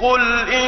قُلْ إِن